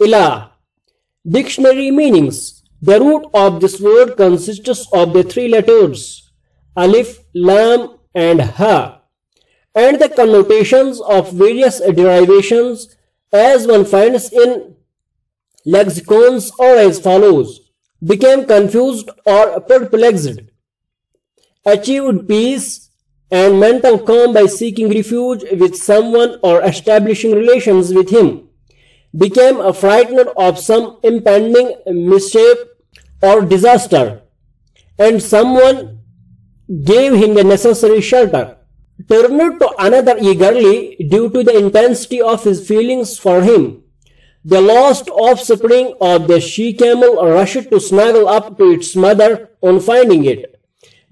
Ilah. Dictionary meanings. The root of this word consists of the three letters Alif, Lam and Ha and the connotations of various derivations as one finds in lexicons or as follows became confused or perplexed achieved peace and mental calm by seeking refuge with someone or establishing relations with him became frightened of some impending mischief or disaster and someone gave him the necessary shelter turned to another eagerly due to the intensity of his feelings for him. The lost offspring of the she-camel rushed to snuggle up to its mother on finding it,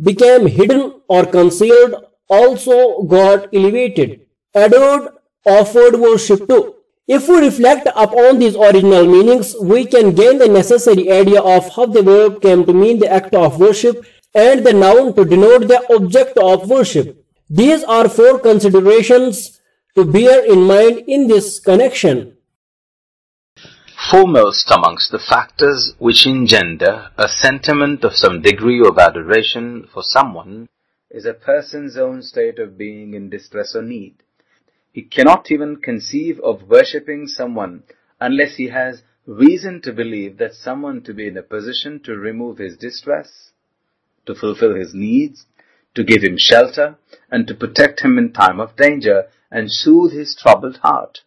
became hidden or concealed, also got elevated, adored, offered worship to. If we reflect upon these original meanings, we can gain the necessary idea of how the verb came to mean the act of worship and the noun to denote the object of worship. These are four considerations to bear in mind in this connection. Foremost amongst the factors which engender a sentiment of some degree of adoration for someone is a person's own state of being in distress or need. He cannot even conceive of worshipping someone unless he has reason to believe that someone to be in a position to remove his distress, to fulfill his needs, to give him shelter, and to protect him in time of danger and soothe his troubled heart.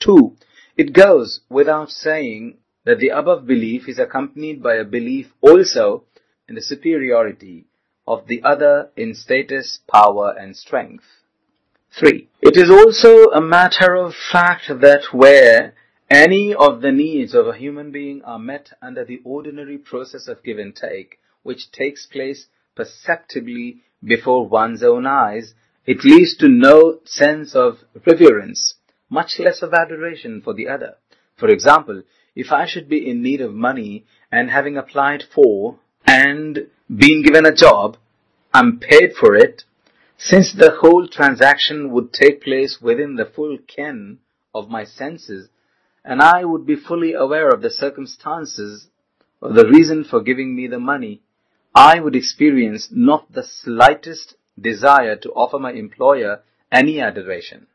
2. It goes without saying that the above belief is accompanied by a belief also in the superiority of the other in status, power, and strength. 3. It is also a matter of fact that where any of the needs of a human being are met under the ordinary process of give and take, which takes place perceptibly before one's own eyes, it leads to no sense of reverence, much less of adoration for the other. For example, if I should be in need of money and having applied for and been given a job, I'm paid for it, since the whole transaction would take place within the full ken of my senses, and I would be fully aware of the circumstances or the reason for giving me the money, I would experience not the slightest desire to offer my employer any adoration.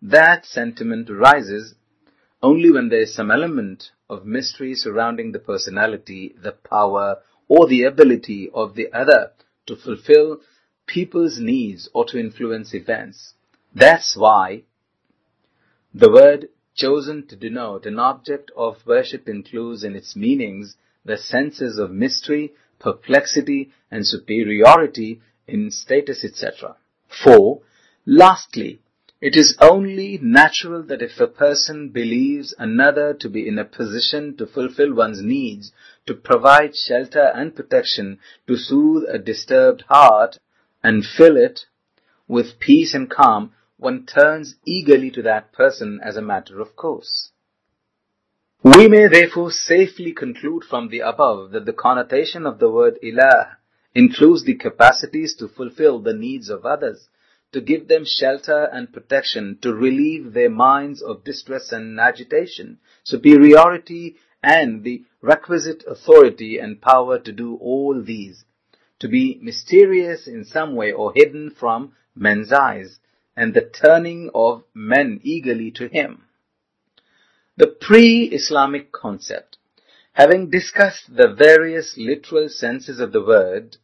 That sentiment arises only when there is some element of mystery surrounding the personality, the power, or the ability of the other to fulfill people's needs or to influence events. That's why the word chosen to denote an object of worship includes in its meanings the senses of mystery, perplexity, and superiority in status, etc. 4. Lastly, it is only natural that if a person believes another to be in a position to fulfill one's needs, to provide shelter and protection, to soothe a disturbed heart and fill it with peace and calm, one turns eagerly to that person as a matter of course. We may therefore safely conclude from the above that the connotation of the word ilah includes the capacities to fulfill the needs of others, to give them shelter and protection, to relieve their minds of distress and agitation, superiority and the requisite authority and power to do all these, to be mysterious in some way or hidden from men's eyes, and the turning of men eagerly to him. The pre-Islamic concept. Having discussed the various literal senses of the word,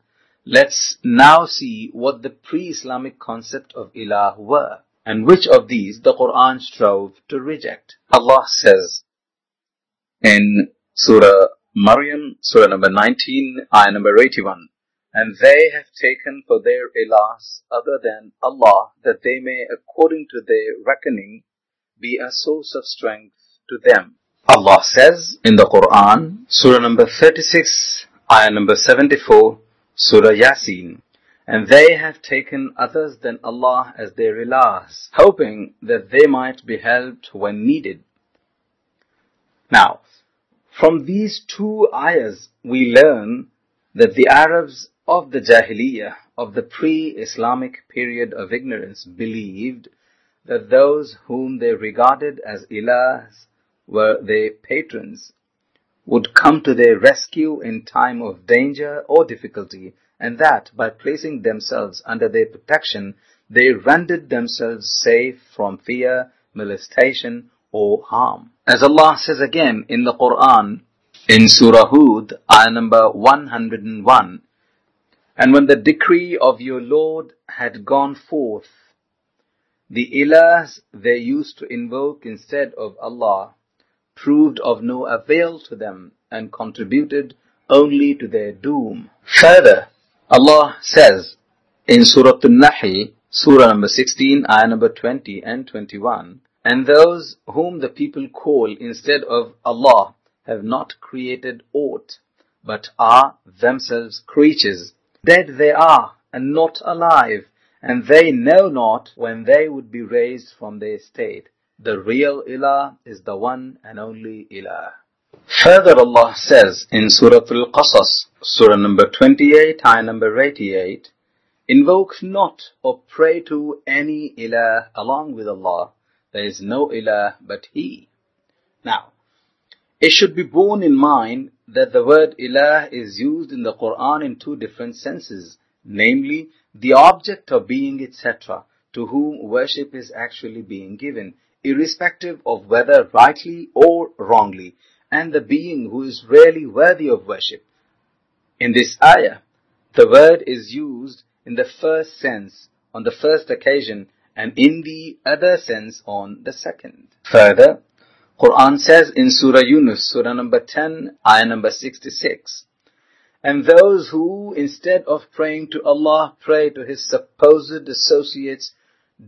let's now see what the pre-Islamic concept of ilah were, and which of these the Quran strove to reject. Allah says in Surah Maryam, Surah number 19, ayah number 81, and they have taken for their ilahs other than Allah, that they may, according to their reckoning, be a source of strength to them. Allah says in the Quran, Surah number 36, ayah number 74, Surah Yasin, and they have taken others than Allah as their ilahs, hoping that they might be helped when needed. Now, from these two ayahs, we learn that the Arabs of the Jahiliyyah, of the pre-Islamic period of ignorance, believed that those whom they regarded as ilahs were their patrons, would come to their rescue in time of danger or difficulty, and that by placing themselves under their protection, they rendered themselves safe from fear, molestation, or harm. As Allah says again in the Quran, in Surah Hud, ayah number 101, And when the decree of your Lord had gone forth, the ilahs they used to invoke instead of Allah proved of no avail to them and contributed only to their doom. Further, Allah says in Surah An-Nahl, Surah number 16, ayah number 20 and 21, And those whom the people call instead of Allah have not created aught, but are themselves creatures. Dead they are, and not alive, and they know not when they would be raised from their state. The real ilah is the one and only ilah. Further Allah says in Surah Al-Qasas, Surah number 28, ayah number 88, Invoke not or pray to any ilah along with Allah. There is no ilah but He. Now, it should be borne in mind that the word ilah is used in the Quran in two different senses, namely the object of being, etc., to whom worship is actually being given, irrespective of whether rightly or wrongly, and the being who is really worthy of worship. In this ayah, the word is used in the first sense on the first occasion and in the other sense on the second. Further, Quran says in Surah Yunus, Surah number 10, ayah number 66, And those who, instead of praying to Allah, pray to His supposed associates,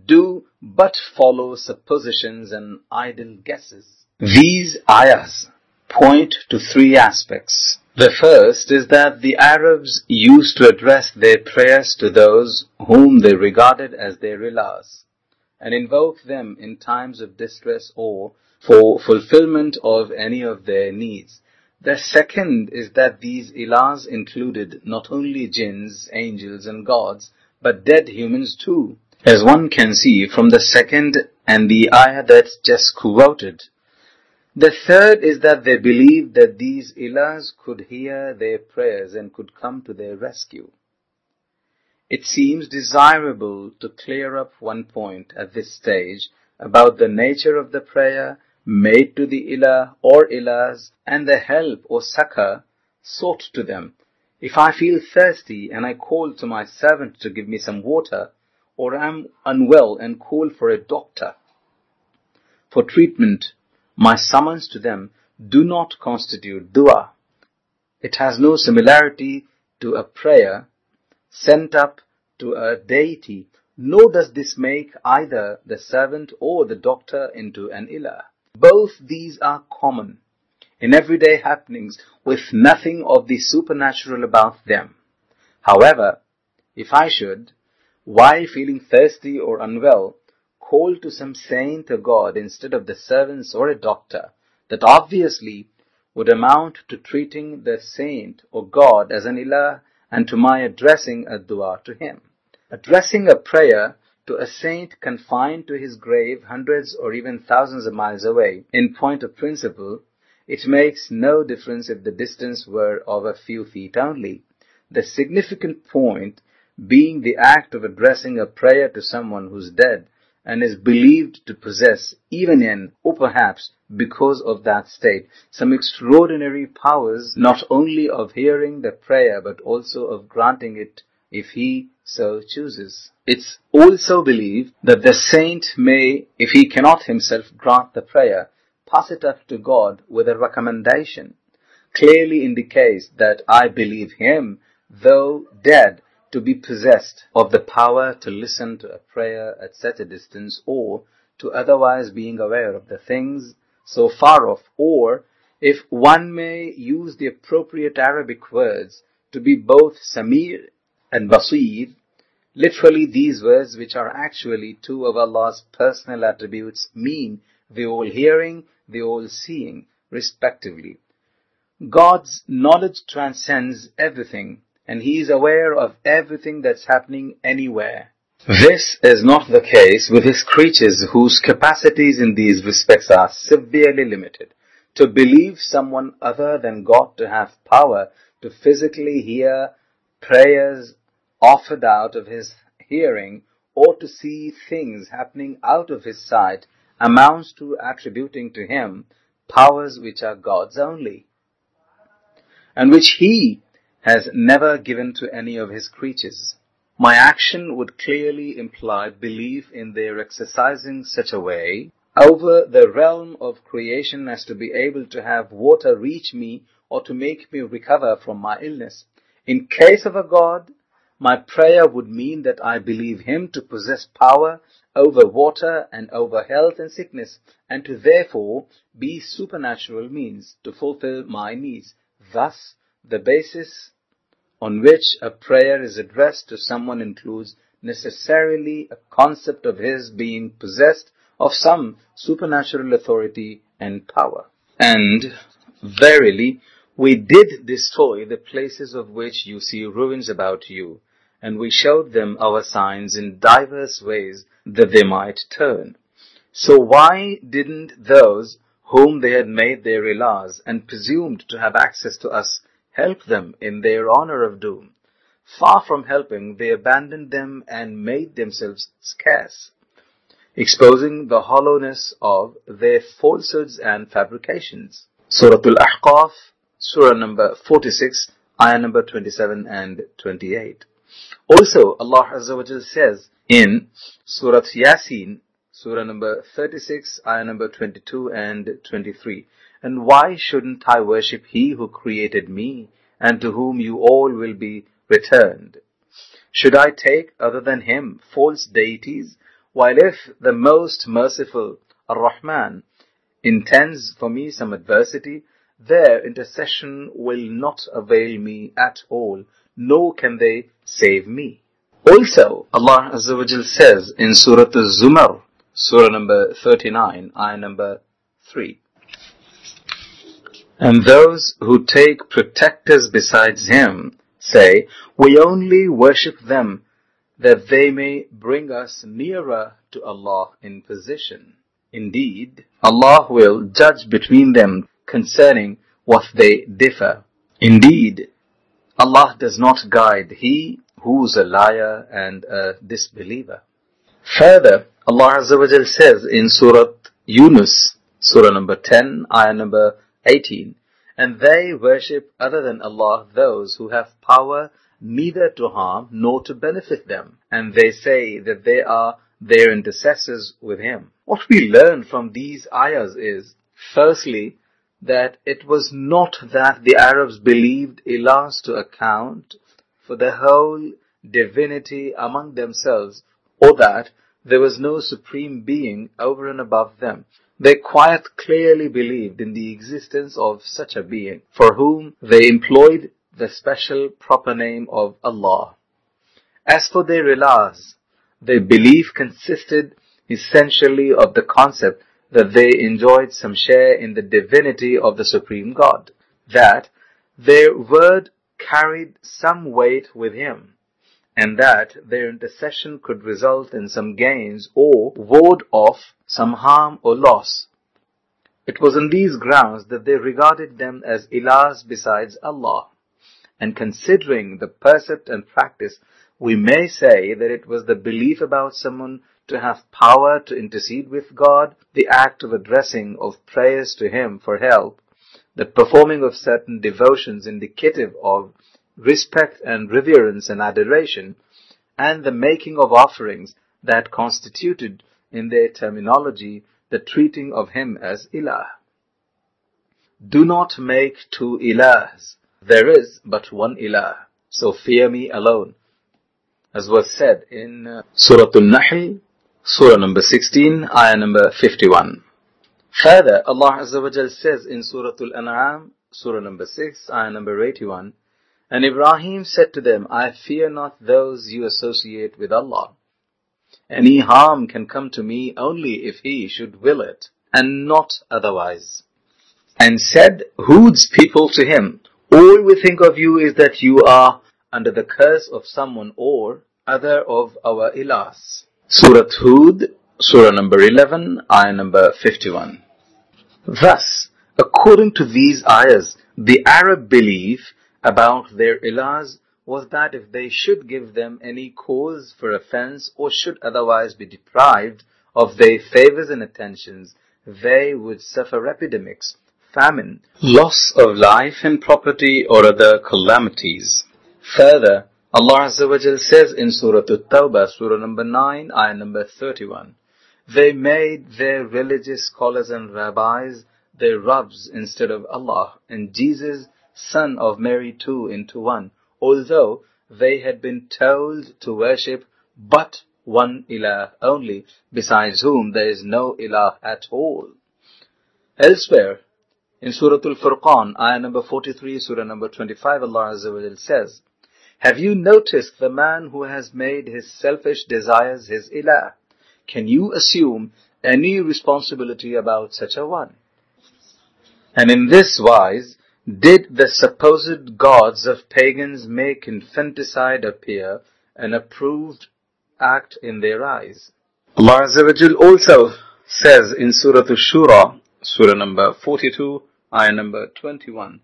do but follow suppositions and idle guesses. These ayahs point to three aspects. The first is that the Arabs used to address their prayers to those whom they regarded as their ilahs and invoke them in times of distress or for fulfillment of any of their needs. The second is that these ilahs included not only jinns, angels and gods, but dead humans too, as one can see from the second and the ayah that's just quoted. The third is that they believed that these ilahs could hear their prayers and could come to their rescue. It seems desirable to clear up one point at this stage about the nature of the prayer made to the ilah or ilahs and their help or succor sought to them. If I feel thirsty and I call to my servant to give me some water, or am unwell and call for a doctor for treatment, my summons to them do not constitute dua. It has no similarity to a prayer sent up to a deity, nor does this make either the servant or the doctor into an ilah. Both these are common in everyday happenings with nothing of the supernatural about them. However, if I should, while feeling thirsty or unwell, call to some saint or god instead of the servants or a doctor, that obviously would amount to treating the saint or god as an ilah and to my addressing a dua to him. Addressing a prayer to a saint confined to his grave hundreds or even thousands of miles away, in point of principle, it makes no difference if the distance were of a few feet only. The significant point being the act of addressing a prayer to someone who's dead and is believed to possess, even in, or perhaps because of that state, some extraordinary powers not only of hearing the prayer but also of granting it if he so chooses. It's also believed that the saint may, if he cannot himself grant the prayer, pass it up to God with a recommendation. Clearly indicates that I believe him, though dead, to be possessed of the power to listen to a prayer at such a distance or to otherwise being aware of the things so far off or if one may use the appropriate Arabic words to be both Sami and Basir, literally these words which are actually two of Allah's personal attributes mean the all hearing, the all seeing, respectively. God's knowledge transcends everything and He is aware of everything that's happening anywhere. This is not the case with his creatures whose capacities in these respects are severely limited. To believe someone other than God to have power to physically hear prayers offered out of his hearing or to see things happening out of his sight amounts to attributing to him powers which are God's only and which he has never given to any of his creatures. My action would clearly imply belief in their exercising such a way over the realm of creation as to be able to have water reach me or to make me recover from my illness. In case of a God, my prayer would mean that I believe Him to possess power over water and over health and sickness, and to therefore be supernatural means to fulfill my needs. Thus, the basis on which a prayer is addressed to someone includes necessarily a concept of his being possessed of some supernatural authority and power. And verily, we did destroy the places of which you see ruins about you, and we showed them our signs in diverse ways that they might turn. So why didn't those whom they had made their ilahs and presumed to have access to us help them in their honor of doom. Far from helping, they abandoned them and made themselves scarce, exposing the hollowness of their falsehoods and fabrications. Surah Al-Ahqaf, Surah number 46, ayah number 27 and 28. Also, Allah Azza wa says in Surah Yasin, Surah number 36, ayah number 22 and 23, and why shouldn't I worship He who created me and to whom you all will be returned? Should I take other than Him false deities? While if the most merciful Ar-Rahman intends for me some adversity, their intercession will not avail me at all, nor can they save me. Also, Allah Azza wa Jal says in Surah Al-Zumar, Surah number 39, ayah number 3, and those who take protectors besides him say, We only worship them that they may bring us nearer to Allah in position. Indeed, Allah will judge between them concerning what they differ. Indeed, Allah does not guide he who's a liar and a disbeliever. Further, Allah Azza wa Jal says in Surah Yunus, Surah number 10, ayah number 18, and they worship other than Allah those who have power neither to harm nor to benefit them. And they say that they are their intercessors with Him. What we learn from these ayahs is, firstly, that it was not that the Arabs believed Ilahs to account for the whole divinity among themselves, or that there was no supreme being over and above them. They quite clearly believed in the existence of such a being, for whom they employed the special proper name of Allah. As for their ilahs, their belief consisted essentially of the concept that they enjoyed some share in the divinity of the Supreme God, that their word carried some weight with Him, and that their intercession could result in some gains or ward off some harm or loss. It was on these grounds that they regarded them as ilahs besides Allah. And considering the percept and practice, we may say that it was the belief about someone to have power to intercede with God, the act of addressing of prayers to Him for help, the performing of certain devotions indicative of respect and reverence and adoration, and the making of offerings that constituted in their terminology the treating of him as ilah. Do not make two ilahs. There is but one ilah. So fear me alone. As was said in uh, Surah Al-Nahl, Surah number 16, ayah number 51. Further, Allah Azza wa Jal says in Surah Al-An'am, Surah number 6, ayah number 81, And Ibrahim said to them, I fear not those you associate with Allah. Any harm can come to me only if he should will it, and not otherwise. And said Hud's people to him, All we think of you is that you are under the curse of someone or other of our ilahs. Surah Hud, Surah number 11, ayah number 51. Thus, according to these ayahs, the Arab belief about their ilahs was that if they should give them any cause for offense or should otherwise be deprived of their favors and attentions, they would suffer epidemics, famine, loss of life and property or other calamities. Further, Allah Azza wa Jal says in Surah At-Tawbah, Surah number 9, ayah number 31, They made their religious scholars and rabbis their Rabbs instead of Allah, and Jesus, son of Mary too, into one, although they had been told to worship but one ilah only, besides whom there is no ilah at all. Elsewhere, in Surah Al-Furqan, ayah number 43, Surah number 25, Allah Azza wa says, Have you noticed the man who has made his selfish desires his ilah? Can you assume any responsibility about such a one? And in this wise, did the supposed gods of pagans make infanticide appear an approved act in their eyes. Allah Azza wa also says in Surah Ash-Shura, Surah number 42, ayah number 21,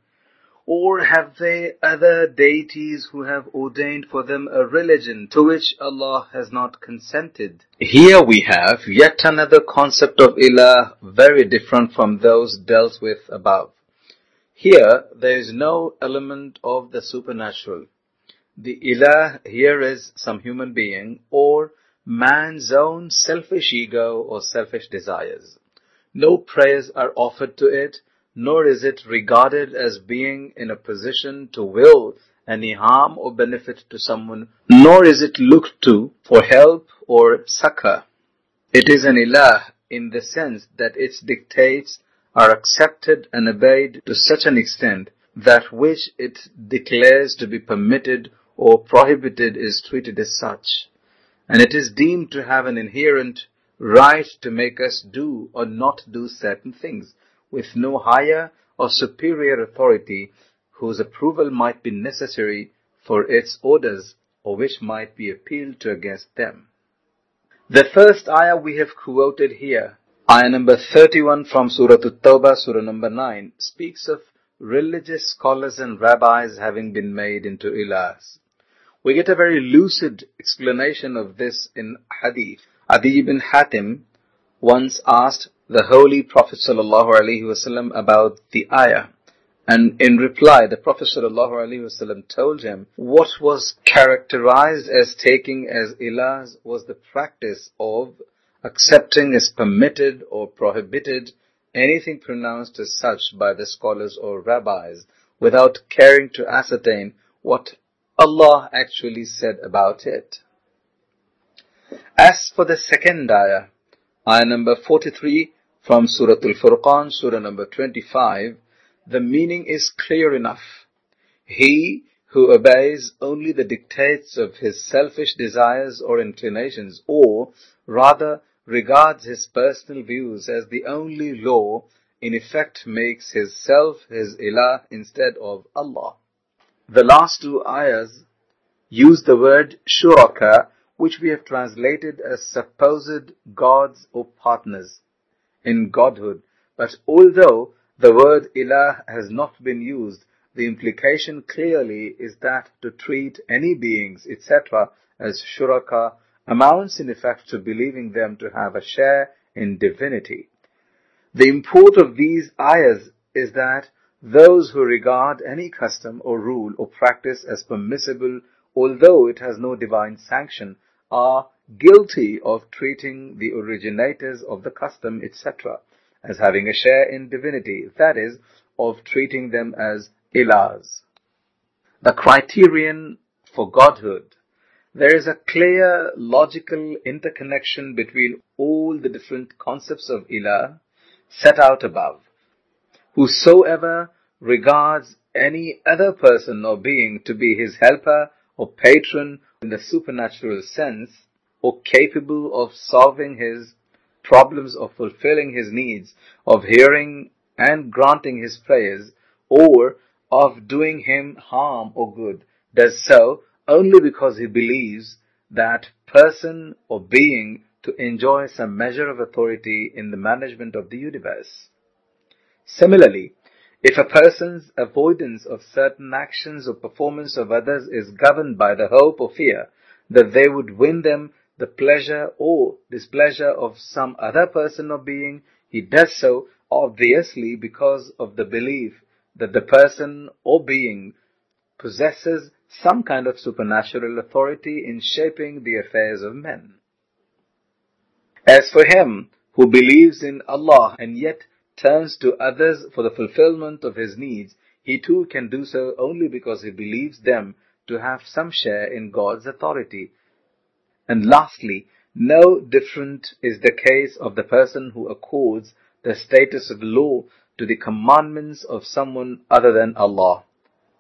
Or have they other deities who have ordained for them a religion to which Allah has not consented? Here we have yet another concept of ilah very different from those dealt with above. Here there is no element of the supernatural. The ilah here is some human being or man's own selfish ego or selfish desires. No prayers are offered to it, nor is it regarded as being in a position to will any harm or benefit to someone, nor is it looked to for help or succor. It is an ilah in the sense that its dictates are accepted and obeyed to such an extent that which it declares to be permitted or prohibited is treated as such, and it is deemed to have an inherent right to make us do or not do certain things, with no higher or superior authority whose approval might be necessary for its orders or which might be appealed to against them. The first ayah we have quoted here, ayah number 31 from Surah At-Tawbah, Surah number 9, speaks of religious scholars and rabbis having been made into ilahs. We get a very lucid explanation of this in hadith. Adi ibn Hatim once asked the Holy Prophet ﷺ about the ayah. And in reply, the Prophet ﷺ told him what was characterized as taking as ilahs was the practice of accepting as permitted or prohibited anything pronounced as such by the scholars or rabbis without caring to ascertain what Allah actually said about it. As for the second ayah, ayah number 43 from Surah Al-Furqan, Surah number 25, the meaning is clear enough. He who obeys only the dictates of his selfish desires or inclinations, or rather regards his personal views as the only law, in effect makes his self his ilah instead of Allah. The last two ayahs use the word shuraka, which we have translated as supposed gods or partners in godhood. But although the word ilah has not been used, the implication clearly is that to treat any beings, etc., as shuraka amounts in effect to believing them to have a share in divinity. The import of these ayahs is that those who regard any custom or rule or practice as permissible, although it has no divine sanction, are guilty of treating the originators of the custom, etc., as having a share in divinity, that is, of treating them as ilahs. The criterion for godhood. There is a clear logical interconnection between all the different concepts of ilah set out above. Whosoever regards any other person or being to be his helper or patron in the supernatural sense, or capable of solving his problems or fulfilling his needs, of hearing and granting his prayers, or of doing him harm or good, does so only because he believes that person or being to enjoy some measure of authority in the management of the universe. Similarly, if a person's avoidance of certain actions or performance of others is governed by the hope or fear that they would win them the pleasure or displeasure of some other person or being, he does so obviously because of the belief that the person or being possesses some kind of supernatural authority in shaping the affairs of men. As for him who believes in Allah and yet turns to others for the fulfillment of his needs, he too can do so only because he believes them to have some share in God's authority. And lastly, no different is the case of the person who accords the status of law to the commandments of someone other than Allah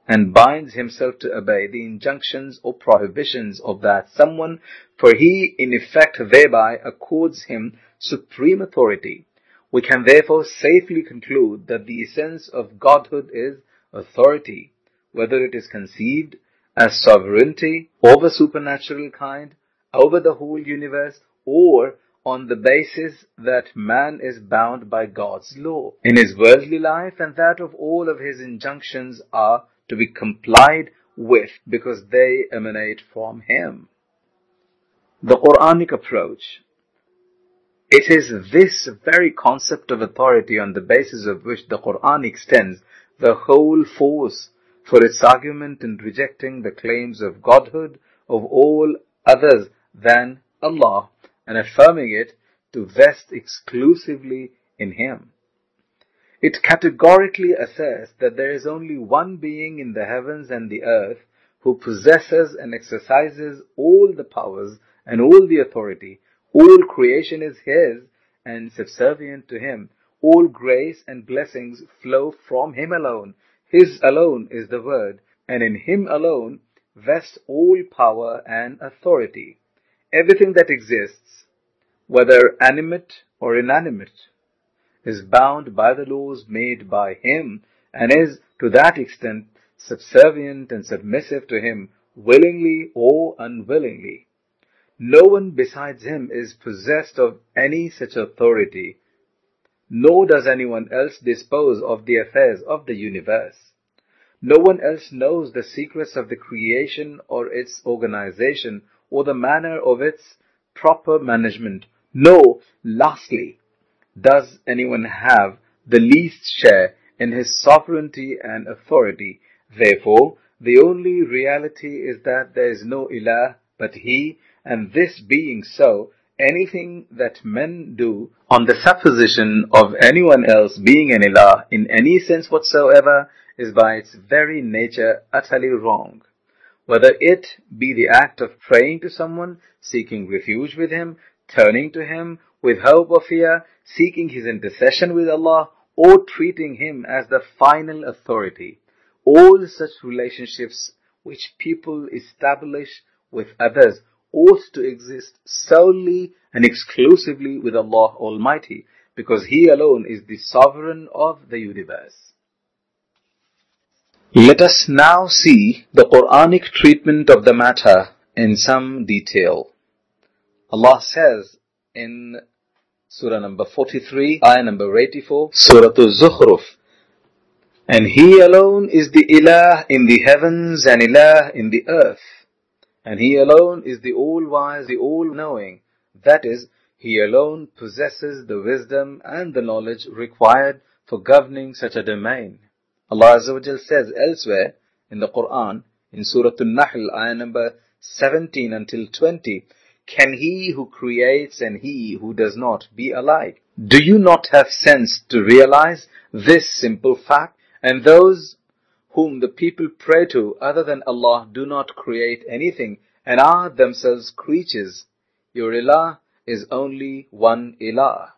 and binds himself to obey the injunctions or prohibitions of that someone, for he in effect thereby accords him supreme authority. We can therefore safely conclude that the essence of Godhood is authority, whether it is conceived as sovereignty over supernatural kind, over the whole universe, or on the basis that man is bound by God's law in his worldly life and that of all of his injunctions are to be complied with because they emanate from him. The Quranic approach it is this very concept of authority on the basis of which the Quran extends the whole force for its argument in rejecting the claims of godhood of all others than Allah and affirming it to vest exclusively in Him. It categorically asserts that there is only one being in the heavens and the earth who possesses and exercises all the powers and all the authority all creation is His and subservient to Him. All grace and blessings flow from Him alone. His alone is the Word, and in Him alone vests all power and authority. Everything that exists, whether animate or inanimate, is bound by the laws made by Him and is to that extent subservient and submissive to Him willingly or unwillingly. No one besides him is possessed of any such authority, nor does anyone else dispose of the affairs of the universe. No one else knows the secrets of the creation or its organization or the manner of its proper management. No, lastly, does anyone have the least share in his sovereignty and authority. Therefore, the only reality is that there is no ilah but he and this being so, anything that men do on the supposition of anyone else being an ilah in any sense whatsoever is by its very nature utterly wrong. Whether it be the act of praying to someone, seeking refuge with him, turning to him with hope or fear, seeking his intercession with Allah, or treating him as the final authority. All such relationships which people establish with others ought to exist solely and exclusively with Allah Almighty because He alone is the sovereign of the universe. Let us now see the Quranic treatment of the matter in some detail. Allah says in Surah number 43, ayah number 84, Surah Al-Zukhruf, and He alone is the Ilah in the heavens and Ilah in the earth. And He alone is the all-wise, the all-knowing. That is, He alone possesses the wisdom and the knowledge required for governing such a domain. Allah Azza says elsewhere in the Quran, in Surah An-Nahl, ayah number 17 until 20, Can He who creates and He who does not be alike? Do you not have sense to realize this simple fact? And those whom the people pray to other than Allah do not create anything and are themselves creatures. Your ilah is only one ilah.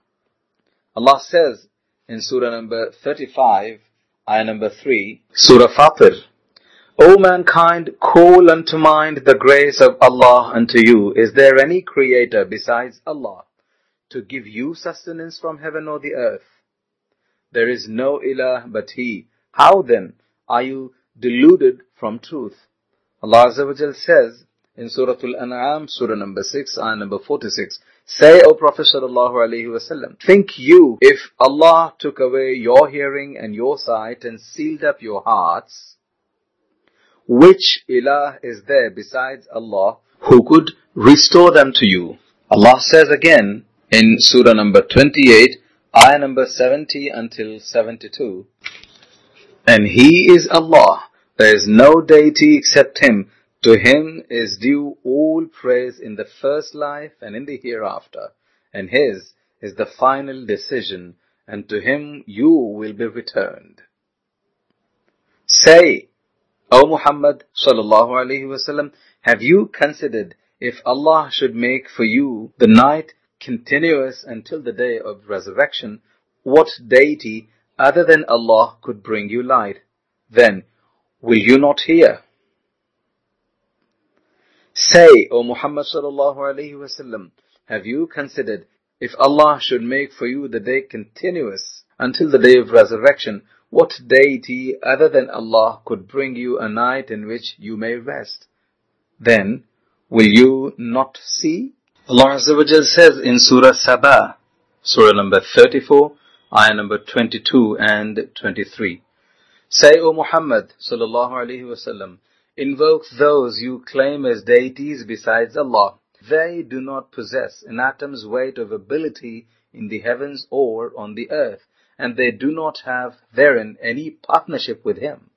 Allah says in Surah number 35, ayah number 3, Surah Fatir, O mankind, call unto mind the grace of Allah unto you. Is there any creator besides Allah to give you sustenance from heaven or the earth? There is no ilah but He. How then are you deluded from truth? Allah Azza says in Surah Al-An'am, Surah number 6, ayah number 46. Say, O Prophet sallallahu alaihi wasallam, think you if Allah took away your hearing and your sight and sealed up your hearts, which ilah is there besides Allah who could restore them to you? Allah says again in Surah number 28, ayah number 70 until 72, and He is Allah. There is no deity except Him. To Him is due all praise in the first life and in the hereafter. And His is the final decision, and to Him you will be returned. Say, O Muhammad sallallahu alaihi wasallam, have you considered if Allah should make for you the night continuous until the day of resurrection, what deity other than Allah could bring you light? Then will you not hear? Say, O Muhammad sallallahu alayhi wasallam, have you considered if Allah should make for you the day continuous until the day of resurrection, what deity other than Allah could bring you a night in which you may rest? Then will you not see? Allah wa says in Surah Sabah, Surah number 34, ayah number 22 and 23. Say, O Muhammad sallallahu alaihi wasallam, invoke those you claim as deities besides Allah. They do not possess an atom's weight of ability in the heavens or on the earth, and they do not have therein any partnership with Him.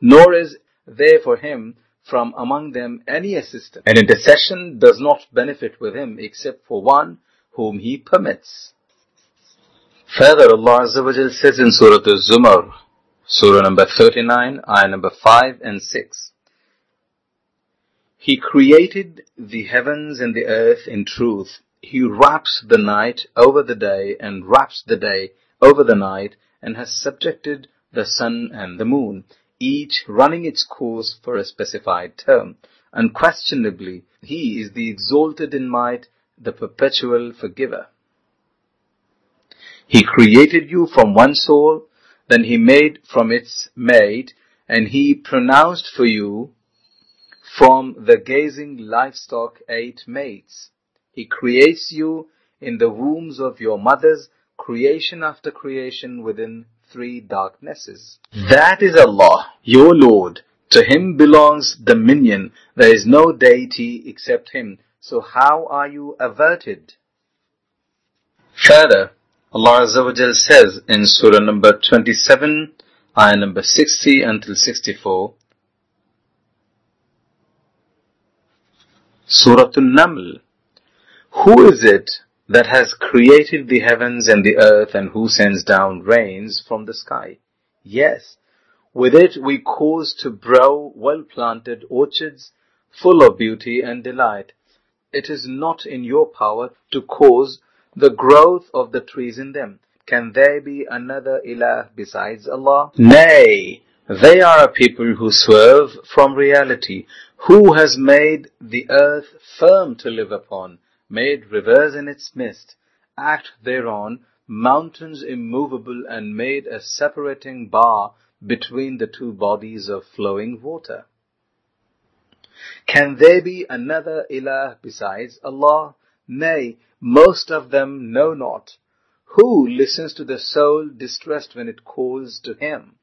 Nor is there for Him from among them any assistance. An intercession does not benefit with Him except for one whom He permits. Further, Allah Azza wa Jal says in Surah Al-Zumar, Surah number 39, ayah number 5 and 6. He created the heavens and the earth in truth. He wraps the night over the day and wraps the day over the night and has subjected the sun and the moon, each running its course for a specified term. Unquestionably, He is the exalted in might, the perpetual forgiver. He created you from one soul, then He made from its mate, and He pronounced for you from the gazing livestock eight mates. He creates you in the wombs of your mothers, creation after creation within three darknesses. That is Allah, your Lord. To Him belongs dominion. There is no deity except Him. So how are you averted? Further, Allah Azza wa Jal says in Surah number 27, ayah number 60 until 64, Surah An-Naml. Who is it that has created the heavens and the earth and who sends down rains from the sky? Yes, with it we cause to grow well-planted orchards full of beauty and delight. It is not in your power to cause the growth of the trees in them. Can there be another ilah besides Allah? Nay, they are a people who swerve from reality, who has made the earth firm to live upon, made rivers in its midst, act thereon, mountains immovable, and made a separating bar between the two bodies of flowing water. Can there be another ilah besides Allah? Nay, most of them know not. Who listens to the soul distressed when it calls to Him?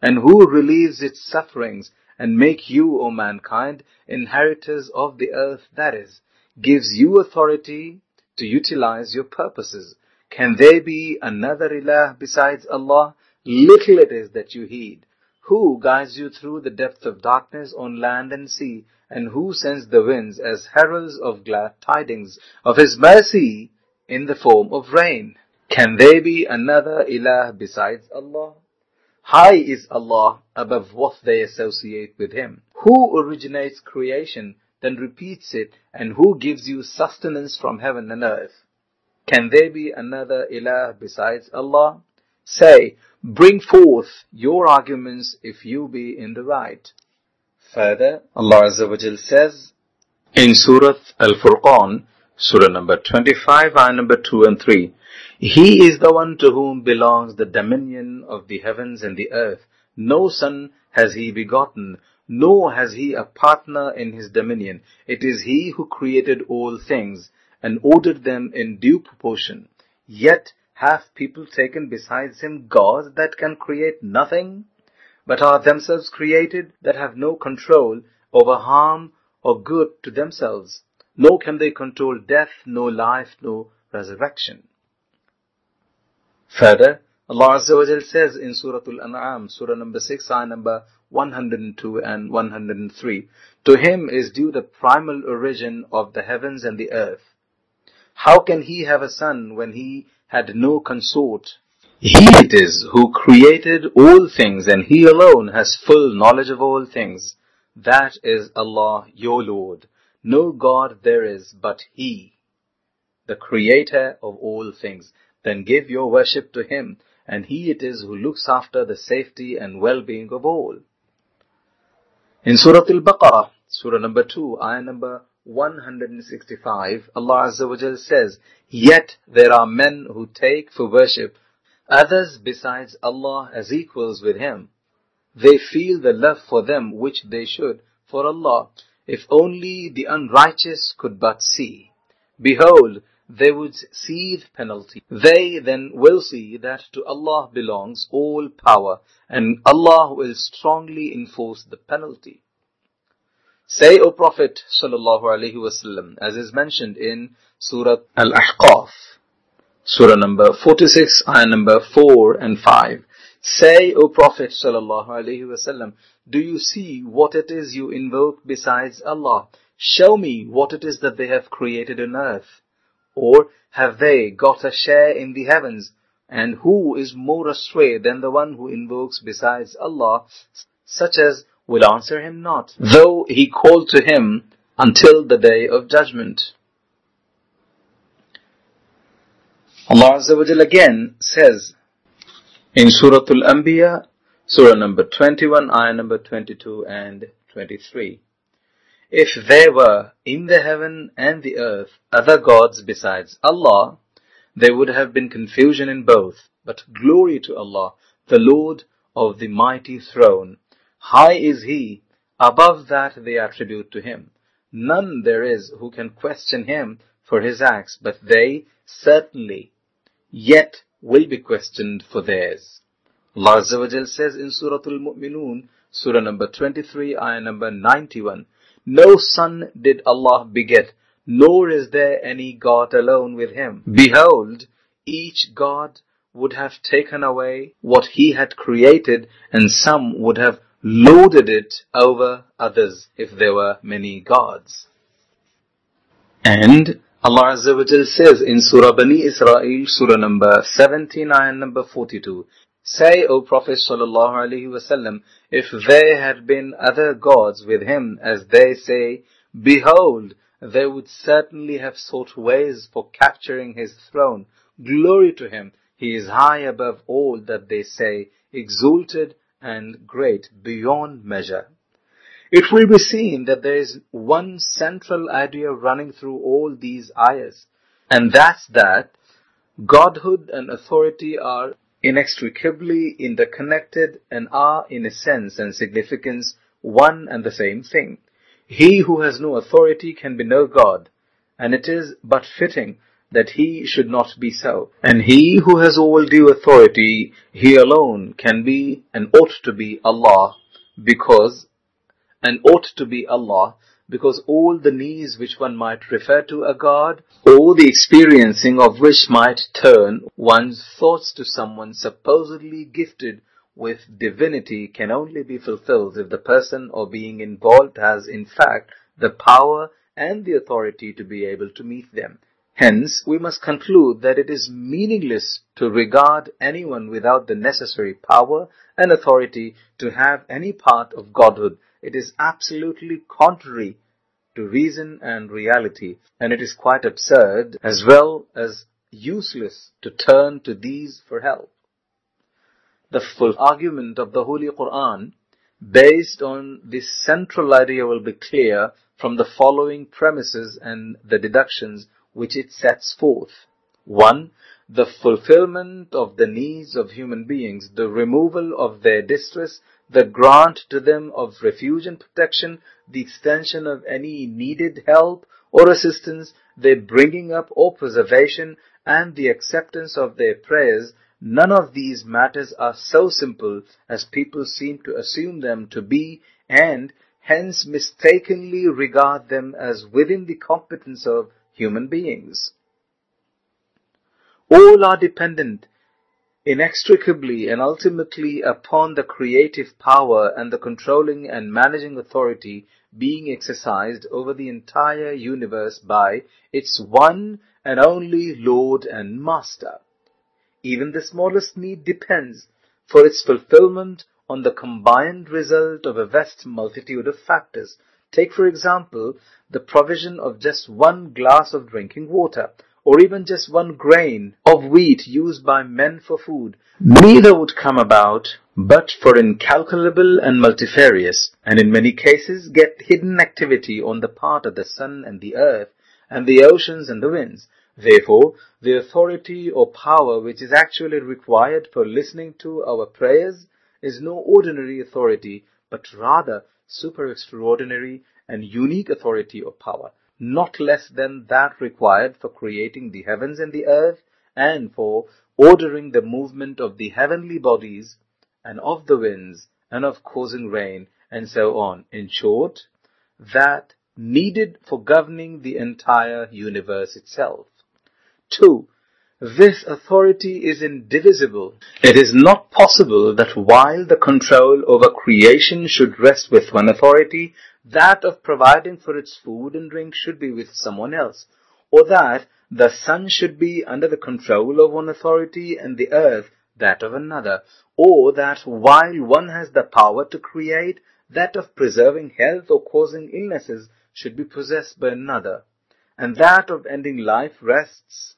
And who relieves its sufferings and make you, O mankind, inheritors of the earth, that is, gives you authority to utilize your purposes. Can there be another ilah besides Allah? Little it is that you heed. Who guides you through the depth of darkness on land and sea, and who sends the winds as heralds of glad tidings of His mercy in the form of rain? Can there be another ilah besides Allah? High is Allah above what they associate with Him. Who originates creation, then repeats it, and who gives you sustenance from heaven and earth? Can there be another ilah besides Allah? Say, bring forth your arguments if you be in the right. Further, Allah Azza wa Jal says in Surah Al-Furqan, Surah number 25, ayah number 2 and 3, He is the one to whom belongs the dominion of the heavens and the earth. No son has he begotten, nor has he a partner in his dominion. It is he who created all things and ordered them in due proportion. Yet have people taken besides him gods that can create nothing, but are themselves created that have no control over harm or good to themselves, nor can they control death, nor life, nor resurrection. Further, Allah Azza says in Surah Al-An'am, Surah number 6, ayah number 102 and 103, To him is due the primal origin of the heavens and the earth. How can he have a son when he had no consort? He it is who created all things and he alone has full knowledge of all things. That is Allah your Lord. No God there is but He, the creator of all things. Then give your worship to Him and He it is who looks after the safety and well-being of all. In Surah Al-Baqarah, Surah number 2, ayah number 165, Allah Azza wa says, Yet there are men who take for worship others besides Allah as equals with Him. They feel the love for them which they should for Allah, if only the unrighteous could but see. Behold, they would see the penalty. They then will see that to Allah belongs all power, and Allah will strongly enforce the penalty. Say, O Prophet sallallahu alaihi wasallam, as is mentioned in Surah Al-Ahqaf, Surah number 46, ayah number 4 and 5. Say, O Prophet sallallahu alaihi wasallam, do you see what it is you invoke besides Allah? Show me what it is that they have created on earth. Or have they got a share in the heavens? And who is more astray than the one who invokes besides Allah, such as will answer him not, though he called to him until the day of judgment. Allah Azza again says in Surah Al-Anbiya, Surah number 21, ayah number 22 and 23. If there were in the heaven and the earth other gods besides Allah, there would have been confusion in both. But glory to Allah, the Lord of the mighty throne. High is He, above that they attribute to Him. None there is who can question Him for His acts, but they certainly yet will be questioned for theirs. Allah says in Surah Al-Mu'minun, Surah number 23, ayah number 91, No son did Allah beget, nor is there any God alone with him. Behold, each God would have taken away what he had created, and some would have lorded it over others if there were many gods. And Allah Azza wa Jal says in Surah Bani Israel, Surah number 17, ayah number 42, Say, O Prophet sallallahu alaihi wasallam, if there had been other gods with him, as they say, behold, they would certainly have sought ways for capturing his throne. Glory to him. He is high above all that they say, exalted and great beyond measure. It will be seen that there is one central idea running through all these ayahs, and that's that Godhood and authority are inextricably interconnected and are, in a sense and significance, one and the same thing. He who has no authority can be no God, and it is but fitting that he should not be so. And he who has all due authority, he alone can be and ought to be Allah, because, and ought to be Allah, because all the needs which one might refer to a God, or the experiencing of which might turn one's thoughts to someone supposedly gifted with divinity can only be fulfilled if the person or being involved has in fact the power and the authority to be able to meet them. Hence, we must conclude that it is meaningless to regard anyone without the necessary power and authority to have any part of Godhood. It is absolutely contrary to reason and reality, and it is quite absurd as well as useless to turn to these for help. The full argument of the Holy Quran based on this central idea will be clear from the following premises and the deductions which it sets forth. 1. the fulfillment of the needs of human beings, the removal of their distress, the grant to them of refuge and protection, the extension of any needed help or assistance, their bringing up or preservation, and the acceptance of their prayers, none of these matters are so simple as people seem to assume them to be and hence mistakenly regard them as within the competence of human beings. All are dependent inextricably and ultimately upon the creative power and the controlling and managing authority being exercised over the entire universe by its one and only Lord and Master. Even the smallest need depends for its fulfillment on the combined result of a vast multitude of factors. Take, for example, the provision of just one glass of drinking water, or even just one grain of wheat used by men for food. Neither would come about but for incalculable and multifarious, and in many cases get hidden activity on the part of the sun and the earth, and the oceans and the winds. Therefore, the authority or power which is actually required for listening to our prayers is no ordinary authority, but rather super extraordinary and unique authority or power, not less than that required for creating the heavens and the earth and for ordering the movement of the heavenly bodies and of the winds and of causing rain and so on. In short, that needed for governing the entire universe itself. 2. This authority is indivisible. It is not possible that while the control over creation should rest with one authority, that of providing for its food and drink should be with someone else, or that the sun should be under the control of one authority and the earth that of another, or that while one has the power to create, that of preserving health or causing illnesses should be possessed by another, and that of ending life rests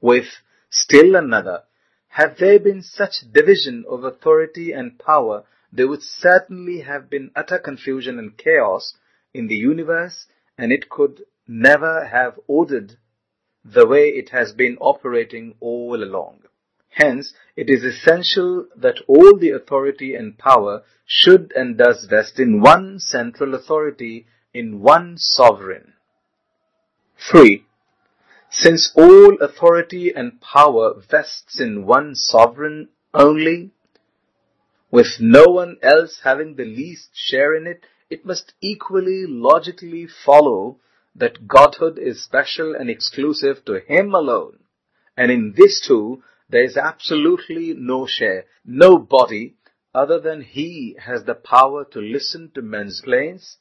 with still another. Had there been such division of authority and power, there would certainly have been utter confusion and chaos in the universe, and it could never have ordered the way it has been operating all along. Hence, it is essential that all the authority and power should and does vest in one central authority, in one sovereign. 3. Since all authority and power vests in one sovereign only, with no one else having the least share in it, it must equally logically follow that Godhood is special and exclusive to Him alone. And in this too, there is absolutely no share. Nobody other than He has the power to listen to men's plaints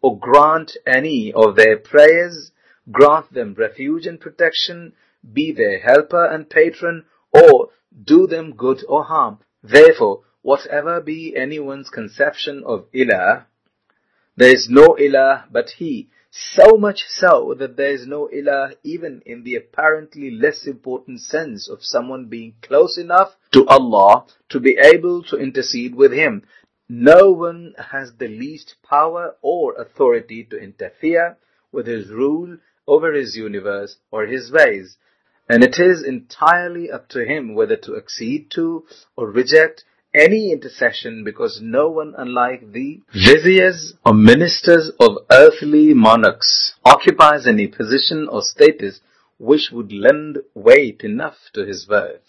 or grant any of their prayers grant them refuge and protection, be their helper and patron, or do them good or harm. Therefore, whatever be anyone's conception of ilah, there is no ilah but he, so much so that there is no ilah even in the apparently less important sense of someone being close enough to Allah to be able to intercede with him. No one has the least power or authority to interfere with his rule over his universe or his ways, and it is entirely up to him whether to accede to or reject any intercession because no one unlike the viziers or ministers of earthly monarchs occupies any position or status which would lend weight enough to his word.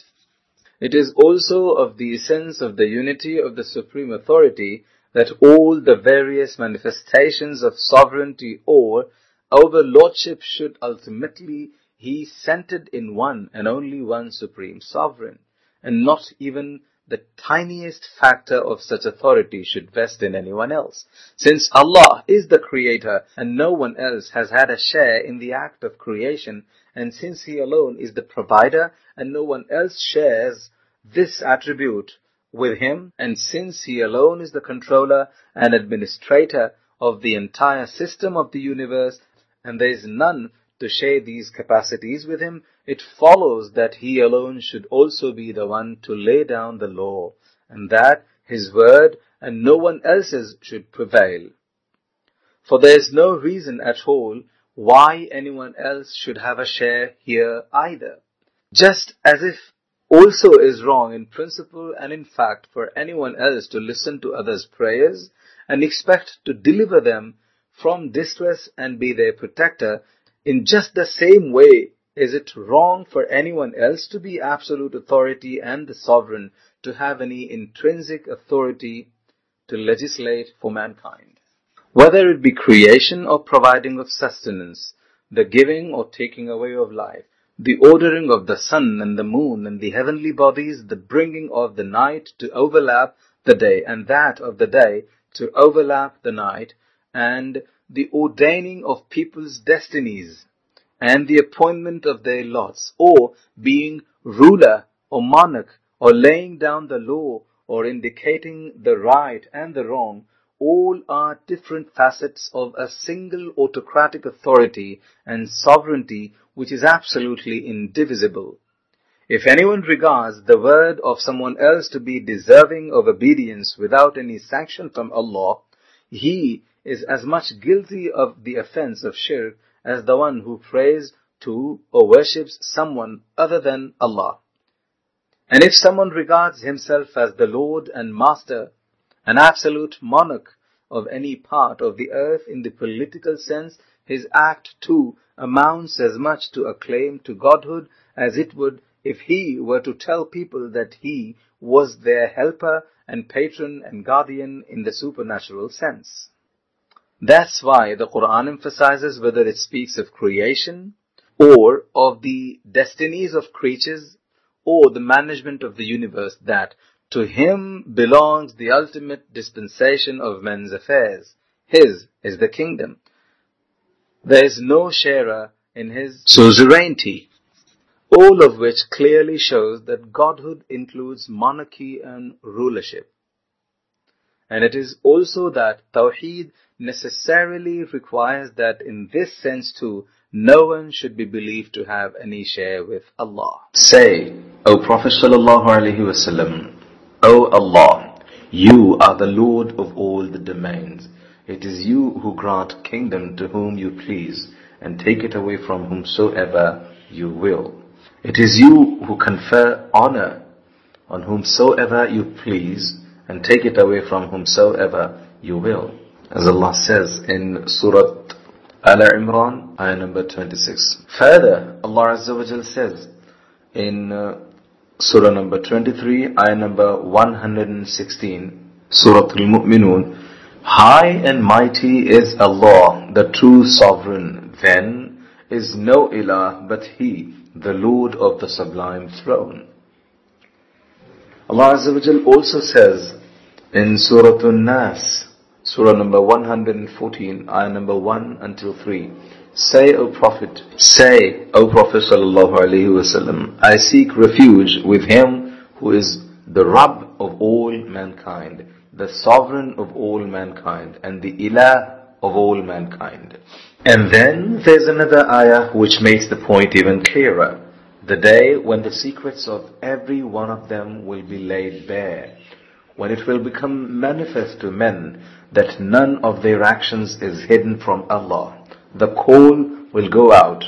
It is also of the essence of the unity of the supreme authority that all the various manifestations of sovereignty or over lordship should ultimately be centered in one and only one supreme sovereign, and not even the tiniest factor of such authority should vest in anyone else. Since Allah is the creator and no one else has had a share in the act of creation, and since He alone is the provider and no one else shares this attribute with Him, and since He alone is the controller and administrator of the entire system of the universe, and there is none to share these capacities with him, it follows that he alone should also be the one to lay down the law, and that his word and no one else's should prevail. For there is no reason at all why anyone else should have a share here either. Just as if also is wrong in principle and in fact for anyone else to listen to others' prayers and expect to deliver them from distress and be their protector, in just the same way is it wrong for anyone else to be absolute authority and the sovereign to have any intrinsic authority to legislate for mankind. Whether it be creation or providing of sustenance, the giving or taking away of life, the ordering of the sun and the moon and the heavenly bodies, the bringing of the night to overlap the day and that of the day to overlap the night, and the ordaining of people's destinies and the appointment of their lots, or being ruler or monarch, or laying down the law, or indicating the right and the wrong, all are different facets of a single autocratic authority and sovereignty which is absolutely indivisible. If anyone regards the word of someone else to be deserving of obedience without any sanction from Allah, he is as much guilty of the offense of shirk as the one who prays to or worships someone other than Allah. And if someone regards himself as the Lord and Master, an absolute monarch of any part of the earth in the political sense, his act too amounts as much to a claim to godhood as it would if he were to tell people that he was their helper and patron and guardian in the supernatural sense. That's why the Quran emphasizes whether it speaks of creation or of the destinies of creatures or the management of the universe that to him belongs the ultimate dispensation of men's affairs. His is the kingdom. There is no sharer in his suzerainty. All of which clearly shows that godhood includes monarchy and rulership. And it is also that Tawheed necessarily requires that in this sense too, no one should be believed to have any share with Allah. Say, O Prophet sallallahu wasallam, O Allah, you are the Lord of all the domains. It is you who grant kingdom to whom you please and take it away from whomsoever you will. It is you who confer honor on whomsoever you please and take it away from whomsoever you will. As Allah says in Surah Al Imran, ayah number 26. Further, Allah Azza wa Jal says in uh, Surah number 23, ayah number 116, Surah Al-Mu'minun, High and mighty is Allah, the true sovereign. Then is no ilah but He, the Lord of the sublime throne. Allah Azza wa also says in Surah An-Nas, Surah number 114, ayah number 1 until 3. Say, O Prophet, say, O Prophet sallallahu alaihi wasallam, I seek refuge with Him who is the Rabb of all mankind, the Sovereign of all mankind, and the Ilah of all mankind. And then there's another ayah which makes the point even clearer. The day when the secrets of every one of them will be laid bare, when it will become manifest to men that none of their actions is hidden from Allah. The call will go out.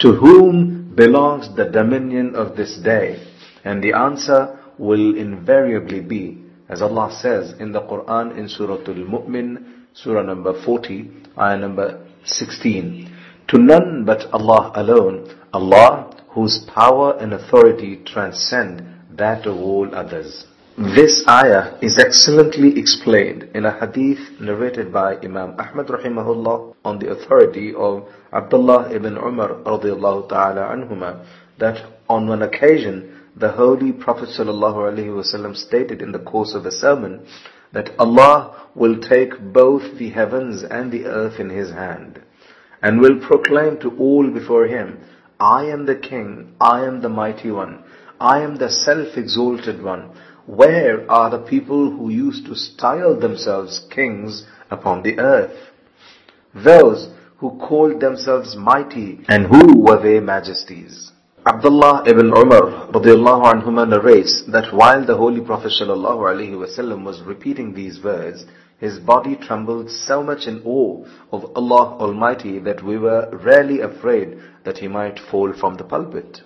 To whom belongs the dominion of this day? And the answer will invariably be, as Allah says in the Quran in Surah Al-Mu'min, Surah number 40, ayah number 16. To none but Allah alone, Allah whose power and authority transcend that of all others. This ayah is excellently explained in a hadith narrated by Imam Ahmad rahimahullah on the authority of Abdullah ibn Umar radiallahu ta'ala anhuma that on one occasion the Holy Prophet wasallam stated in the course of a sermon that Allah will take both the heavens and the earth in His hand and will proclaim to all before Him, I am the King, I am the Mighty One, I am the Self-Exalted One, where are the people who used to style themselves kings upon the earth? Those who called themselves mighty and who were their majesties? Abdullah ibn Umar radiallahu anhuma narrates that while the Holy Prophet sallallahu alaihi wasallam was repeating these words, his body trembled so much in awe of Allah Almighty that we were rarely afraid that he might fall from the pulpit.